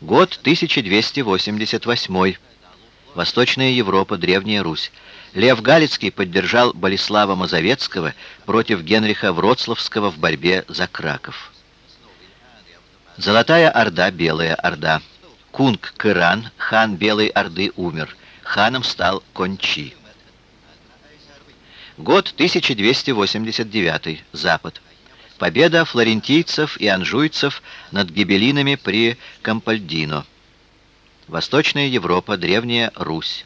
Год 1288. Восточная Европа, Древняя Русь. Лев Галицкий поддержал Болеслава Мазовецкого против Генриха Вроцлавского в борьбе за Краков. Золотая Орда, Белая Орда. Кунг Кыран, хан Белой Орды, умер. Ханом стал Кончи. Год 1289. Запад. Победа флорентийцев и анжуйцев над гибелинами при Кампальдино. Восточная Европа, Древняя Русь.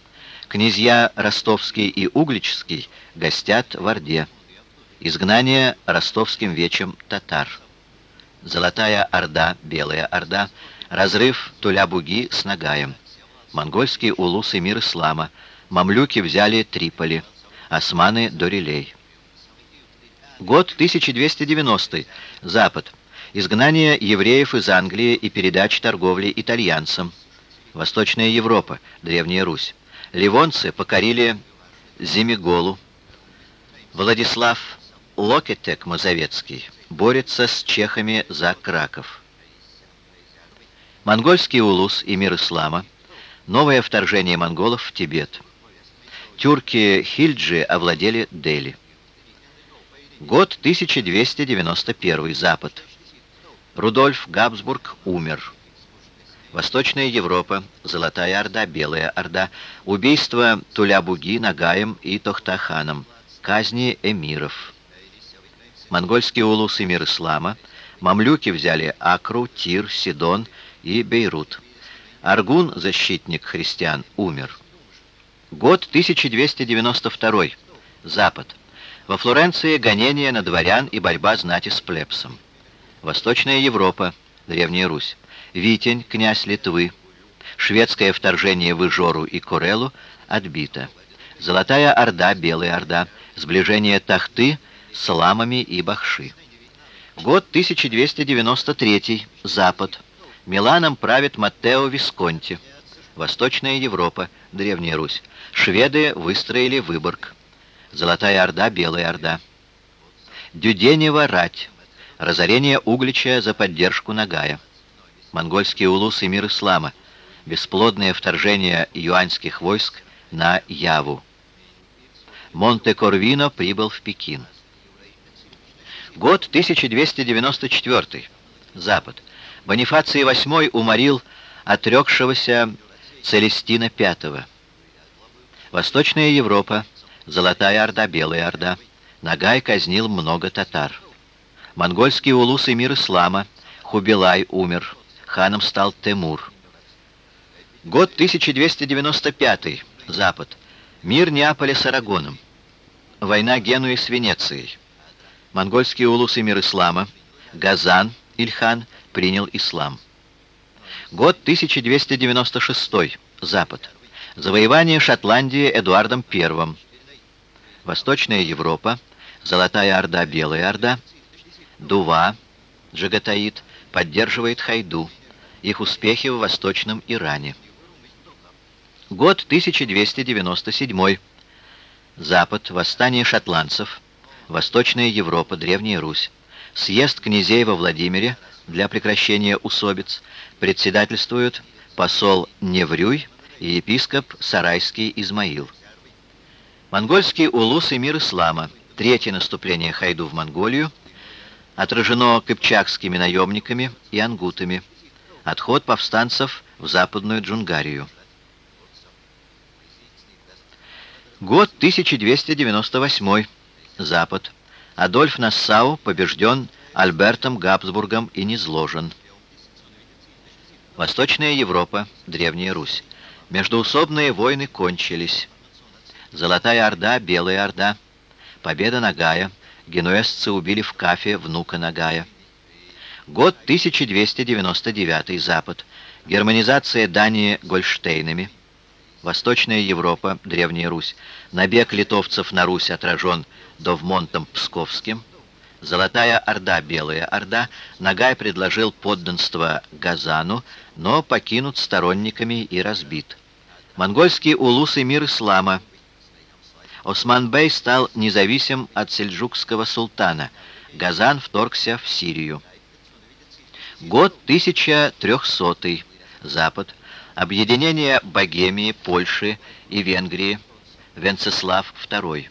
Князья Ростовский и Угличский гостят в Орде. Изгнание ростовским вечем татар. Золотая Орда, Белая Орда. Разрыв Туля-Буги с Нагаем. Монгольские улусы мир ислама. Мамлюки взяли Триполи. Османы — Дорилей. Год 1290. Запад. Изгнание евреев из Англии и передача торговли итальянцам. Восточная Европа. Древняя Русь. Ливонцы покорили Зимиголу. Владислав Локетек Мазовецкий борется с чехами за Краков. Монгольский улус и мир ислама. Новое вторжение монголов в Тибет. Тюрки Хильджи овладели Дели. Год 1291. Запад. Рудольф Габсбург умер. Восточная Европа. Золотая Орда, Белая Орда. Убийство Туля-Буги, Нагаем и Тохтаханом. Казни эмиров. Монгольские улусы мир ислама. Мамлюки взяли Акру, Тир, Сидон и Бейрут. Аргун, защитник христиан, умер. Год 1292. Запад. Во Флоренции гонения на дворян и борьба знати с плебсом. Восточная Европа, Древняя Русь. Витень, князь Литвы. Шведское вторжение в Ижору и Корелу отбито. Золотая Орда, Белая Орда. Сближение Тахты с ламами и Бахши. Год 1293. Запад. Миланом правит Маттео Висконти. Восточная Европа, Древняя Русь. Шведы выстроили Выборг. Золотая Орда, Белая Орда. Дюденева рать. Разорение Углича за поддержку Нагая. Монгольские улусы мир ислама. Бесплодное вторжение юаньских войск на Яву. Монте-Корвино прибыл в Пекин. Год 1294. Запад. Бонифаций VIII уморил отрекшегося Целестина V. Восточная Европа. Золотая Орда, Белая Орда. Нагай казнил много татар. Монгольские улусы мир ислама. Хубилай умер. Ханом стал Темур. Год 1295. Запад. Мир Неаполя с Арагоном. Война Генуи с Венецией. Монгольские улусы мир ислама. Газан, Ильхан, принял ислам. Год 1296. Запад. Завоевание Шотландии Эдуардом I. Восточная Европа, Золотая Орда, Белая Орда, Дува, Джагатаид, поддерживает Хайду, их успехи в Восточном Иране. Год 1297. Запад, восстание шотландцев, Восточная Европа, Древняя Русь, съезд князей во Владимире для прекращения усобиц, председательствуют посол Неврюй и епископ Сарайский Измаил. Монгольский улус и мир ислама. Третье наступление Хайду в Монголию. Отражено кыпчакскими наемниками и ангутами. Отход повстанцев в Западную Джунгарию. Год 1298. Запад. Адольф Нассау побежден Альбертом Габсбургом и низложен. Восточная Европа, Древняя Русь. Междуусобные войны кончились. Золотая Орда, Белая Орда. Победа Нагая. Генуэзцы убили в Кафе внука Нагая. Год 1299. Запад. Германизация Дании Гольштейнами. Восточная Европа, Древняя Русь. Набег литовцев на Русь отражен Довмонтом Псковским. Золотая Орда, Белая Орда. Нагай предложил подданство Газану, но покинут сторонниками и разбит. Монгольский улус и мир ислама – Осман-бей стал независим от сельджукского султана. Газан вторгся в Сирию. Год 1300. Запад. Объединение Богемии, Польши и Венгрии. Венцеслав II.